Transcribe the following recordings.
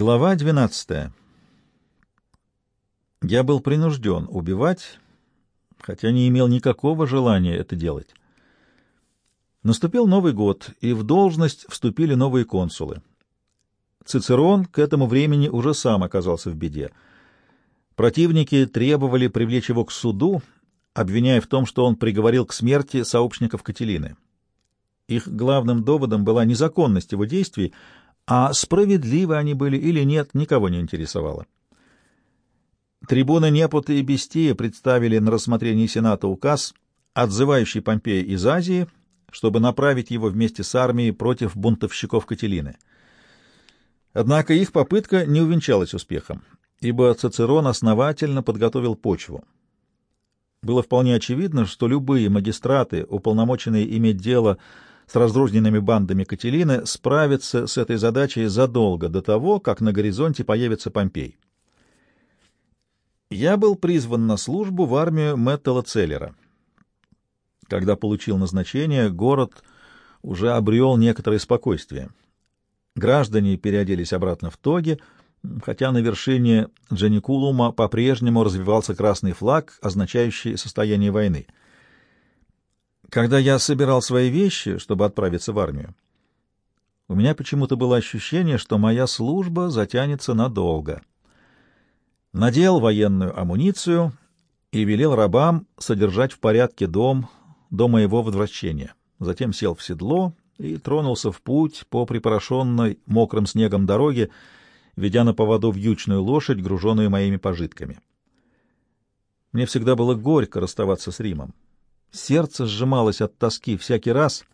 Глава 12. Я был принужден убивать, хотя не имел никакого желания это делать. Наступил Новый год, и в должность вступили новые консулы. Цицерон к этому времени уже сам оказался в беде. Противники требовали привлечь его к суду, обвиняя в том, что он приговорил к смерти сообщников Кателины. Их главным доводом была незаконность его действий, а справедливы они были или нет, никого не интересовало. Трибуны Непута и Бестия представили на рассмотрение Сената указ, отзывающий Помпея из Азии, чтобы направить его вместе с армией против бунтовщиков Кателины. Однако их попытка не увенчалась успехом, ибо Цицерон основательно подготовил почву. Было вполне очевидно, что любые магистраты, уполномоченные иметь дело с разрозненными бандами Кателины справиться с этой задачей задолго до того, как на горизонте появится Помпей. Я был призван на службу в армию Мэттела Целлера. Когда получил назначение, город уже обрел некоторое спокойствие. Граждане переоделись обратно в тоги, хотя на вершине Джаникулума по-прежнему развивался красный флаг, означающий состояние войны — когда я собирал свои вещи, чтобы отправиться в армию, у меня почему-то было ощущение, что моя служба затянется надолго. Надел военную амуницию и велел рабам содержать в порядке дом до моего возвращения. Затем сел в седло и тронулся в путь по припорошенной мокрым снегом дороге, ведя на поводу вьючную лошадь, груженную моими пожитками. Мне всегда было горько расставаться с Римом. Сердце сжималось от тоски всякий раз,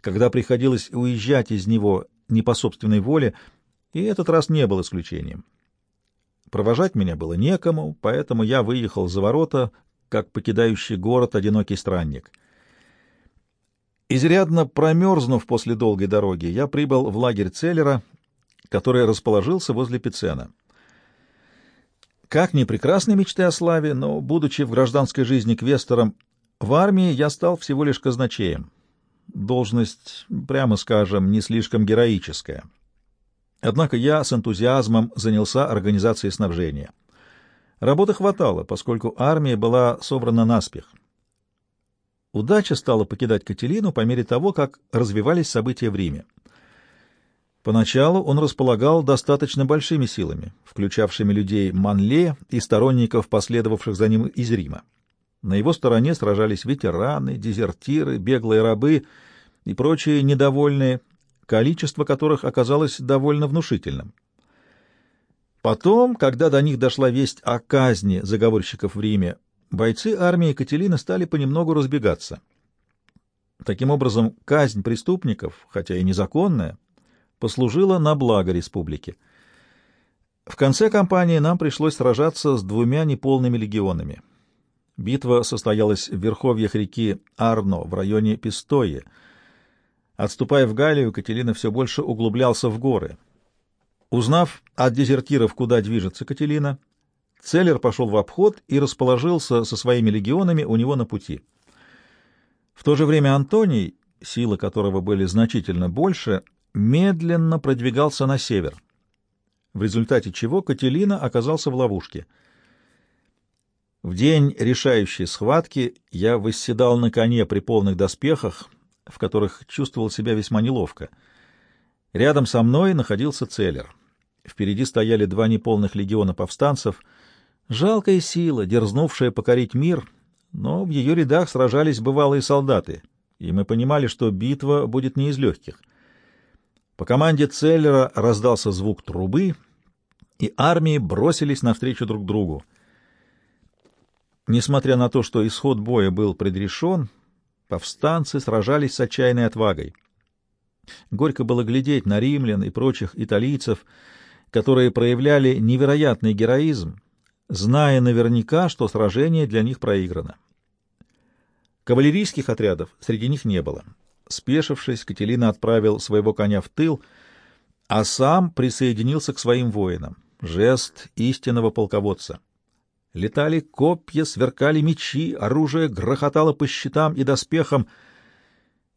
когда приходилось уезжать из него не по собственной воле, и этот раз не был исключением. Провожать меня было некому, поэтому я выехал за ворота, как покидающий город одинокий странник. Изрядно промерзнув после долгой дороги, я прибыл в лагерь Целлера, который расположился возле Пицена. Как ни прекрасны мечты о славе, но, будучи в гражданской жизни квестором, в армии я стал всего лишь казначеем. Должность, прямо скажем, не слишком героическая. Однако я с энтузиазмом занялся организацией снабжения. Работы хватало, поскольку армия была собрана наспех. Удача стала покидать Кателину по мере того, как развивались события в Риме. Поначалу он располагал достаточно большими силами, включавшими людей Манле и сторонников, последовавших за ним из Рима. На его стороне сражались ветераны, дезертиры, беглые рабы и прочие недовольные, количество которых оказалось довольно внушительным. Потом, когда до них дошла весть о казни заговорщиков в Риме, бойцы армии Кателины стали понемногу разбегаться. Таким образом, казнь преступников, хотя и незаконная, послужила на благо республики. В конце кампании нам пришлось сражаться с двумя неполными легионами — Битва состоялась в верховьях реки Арно в районе Пистои. Отступая в Галлию, Кателина все больше углублялся в горы. Узнав от дезертиров, куда движется Кателина, Целлер пошел в обход и расположился со своими легионами у него на пути. В то же время Антоний, силы которого были значительно больше, медленно продвигался на север, в результате чего Кателина оказался в ловушке — в день решающей схватки я восседал на коне при полных доспехах, в которых чувствовал себя весьма неловко. Рядом со мной находился Целлер. Впереди стояли два неполных легиона повстанцев. Жалкая сила, дерзнувшая покорить мир, но в ее рядах сражались бывалые солдаты, и мы понимали, что битва будет не из легких. По команде Целлера раздался звук трубы, и армии бросились навстречу друг другу. Несмотря на то, что исход боя был предрешен, повстанцы сражались с отчаянной отвагой. Горько было глядеть на римлян и прочих италийцев, которые проявляли невероятный героизм, зная наверняка, что сражение для них проиграно. Кавалерийских отрядов среди них не было. Спешившись, Кателина отправил своего коня в тыл, а сам присоединился к своим воинам. Жест истинного полководца. Летали копья, сверкали мечи, оружие грохотало по щитам и доспехам.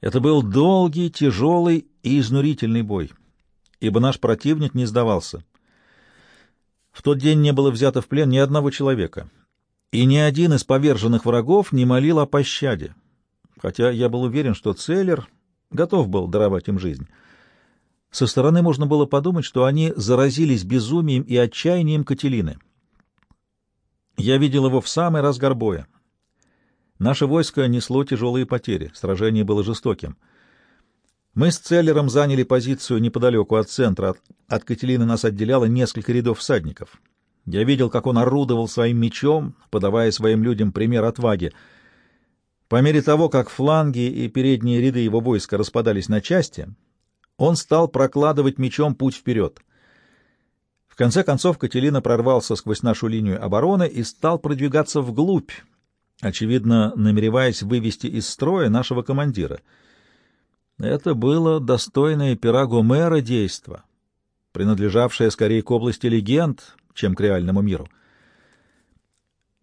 Это был долгий, тяжелый и изнурительный бой, ибо наш противник не сдавался. В тот день не было взято в плен ни одного человека, и ни один из поверженных врагов не молил о пощаде, хотя я был уверен, что Целлер готов был даровать им жизнь. Со стороны можно было подумать, что они заразились безумием и отчаянием Кателины. Я видел его в самый разгар боя. Наше войско несло тяжелые потери, сражение было жестоким. Мы с Целлером заняли позицию неподалеку от центра. От, от Кателины нас отделяло несколько рядов всадников. Я видел, как он орудовал своим мечом, подавая своим людям пример отваги. По мере того, как фланги и передние ряды его войска распадались на части, он стал прокладывать мечом путь вперед. В конце концов Кателина прорвался сквозь нашу линию обороны и стал продвигаться вглубь, очевидно, намереваясь вывести из строя нашего командира. Это было достойное пера Гомера действо, принадлежавшее скорее к области легенд, чем к реальному миру.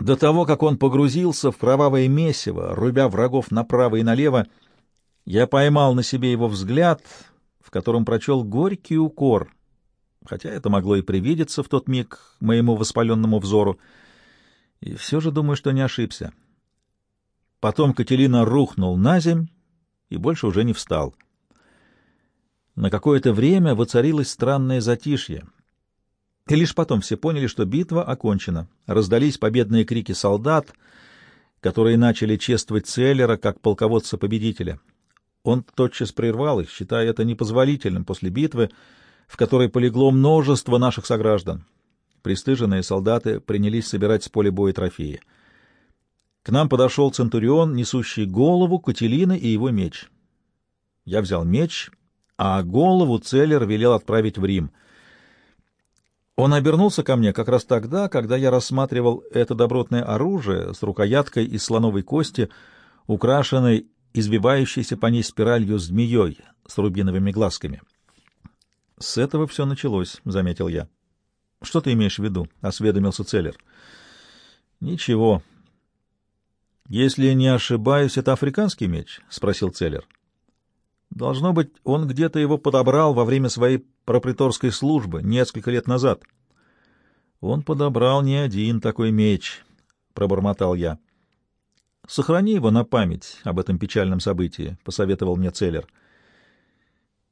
До того, как он погрузился в кровавое месиво, рубя врагов направо и налево, я поймал на себе его взгляд, в котором прочел горький укор, хотя это могло и привидеться в тот миг моему воспаленному взору, и все же думаю, что не ошибся. Потом Кателина рухнул на земь и больше уже не встал. На какое-то время воцарилось странное затишье — и лишь потом все поняли, что битва окончена. Раздались победные крики солдат, которые начали чествовать Целлера как полководца-победителя. Он тотчас прервал их, считая это непозволительным после битвы, в которой полегло множество наших сограждан. Пристыженные солдаты принялись собирать с поля боя трофеи. К нам подошел Центурион, несущий голову Кателины и его меч. Я взял меч, а голову Целлер велел отправить в Рим — он обернулся ко мне как раз тогда, когда я рассматривал это добротное оружие с рукояткой из слоновой кости, украшенной избивающейся по ней спиралью змеей с рубиновыми глазками. «С этого все началось», — заметил я. «Что ты имеешь в виду?» — осведомился Целлер. «Ничего». «Если не ошибаюсь, это африканский меч?» — спросил Целлер. «Должно быть, он где-то его подобрал во время своей проприторской службы несколько лет назад. Он подобрал не один такой меч, — пробормотал я. — Сохрани его на память об этом печальном событии, — посоветовал мне Целлер.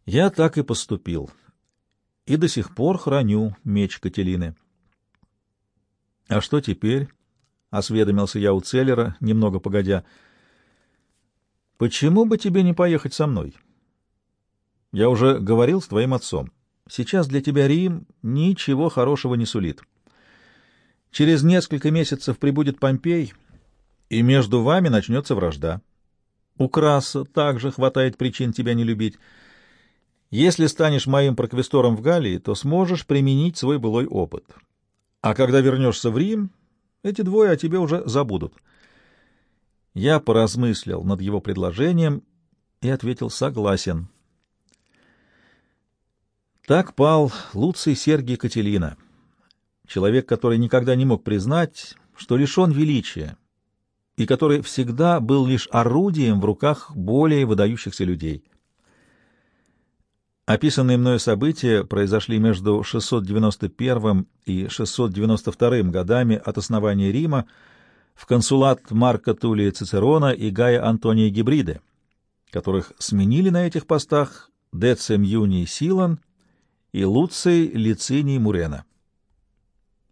Я так и поступил. И до сих пор храню меч Кателины. — А что теперь? — осведомился я у Целлера, немного погодя. — Почему бы тебе не поехать со мной? — Я уже говорил с твоим отцом. Сейчас для тебя Рим ничего хорошего не сулит. Через несколько месяцев прибудет Помпей, и между вами начнется вражда. У Краса также хватает причин тебя не любить. Если станешь моим проквестором в Галлии, то сможешь применить свой былой опыт. А когда вернешься в Рим, эти двое о тебе уже забудут. Я поразмыслил над его предложением и ответил «согласен». Так пал Луций Сергий Кателина, человек, который никогда не мог признать, что лишен величия, и который всегда был лишь орудием в руках более выдающихся людей. Описанные мною события произошли между 691 и 692 годами от основания Рима в консулат Марка Тулия Цицерона и Гая Антония Гибриды, которых сменили на этих постах Децем Юний Силан и Луций Лициний Мурена.